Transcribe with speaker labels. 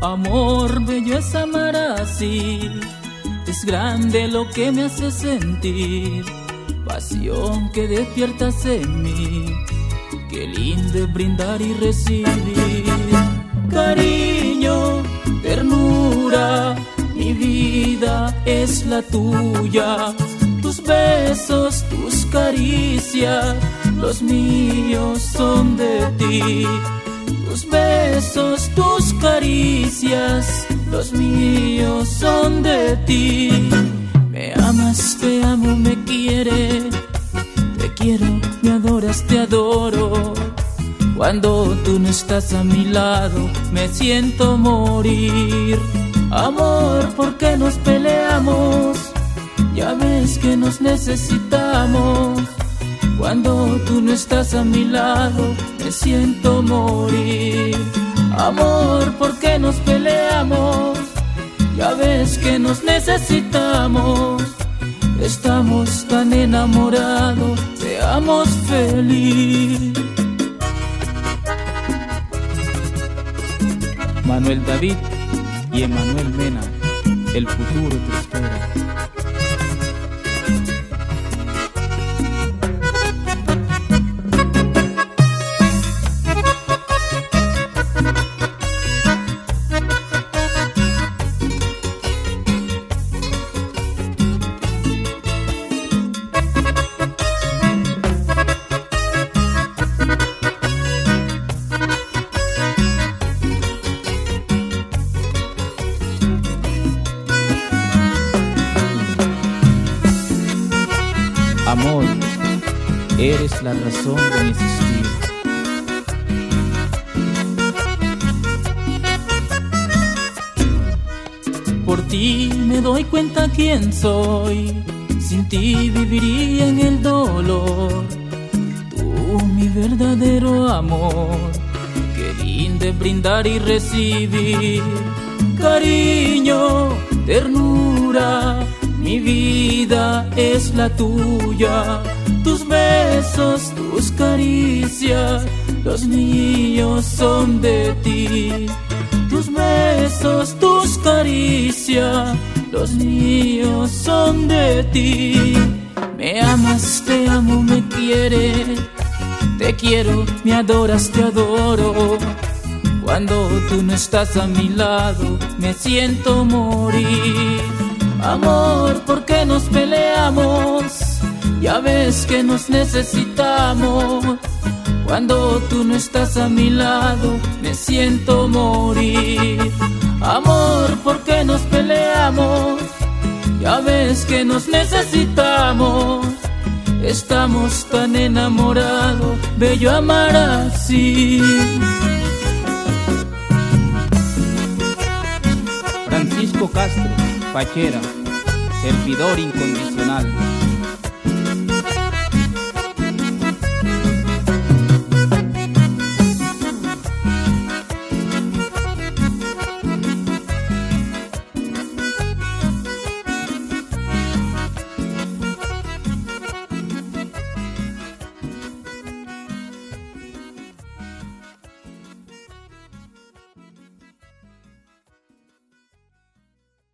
Speaker 1: Amor bello es amar así, es grande lo que me hace sentir, pasión que despiertas en mí, qué lindo es brindar y recibir, cariño, ternura, mi vida es la tuya, tus besos, tus caricias, los míos son de ti tus besos, tus caricias, los míos son de ti. Me amas, te amo, me quieres, te quiero, me adoras, te adoro. Cuando tú no estás a mi lado, me siento morir. Amor, ¿por qué nos peleamos? Ya ves que nos necesitamos. Cuando tú no estás a mi lado, me siento morir. Amor, ¿por qué nos peleamos? Ya ves que nos necesitamos. Estamos tan enamorados, seamos feliz. Manuel David y Emanuel Mena, el futuro te espera. Amor, eres la razón de mi existir. Por ti me doy cuenta quién soy, sin ti viviría en el dolor. Tú, mi verdadero amor, qué lindo es brindar y recibir cariño, ternura mi vida es la tuya, tus besos, tus caricias, los míos son de ti. Tus besos, tus caricias, los míos son de ti. Me amas, te amo, me quieres, te quiero, me adoras, te adoro. Cuando tú no estás a mi lado, me siento morir. Amor, ¿por qué nos peleamos? Ya ves que nos necesitamos. Cuando tú no estás a mi lado, me siento morir. Amor, ¿por qué nos peleamos? Ya ves que nos necesitamos. Estamos tan enamorados, bello amar así.
Speaker 2: Francisco Castro, Pachera, servidor incondicional.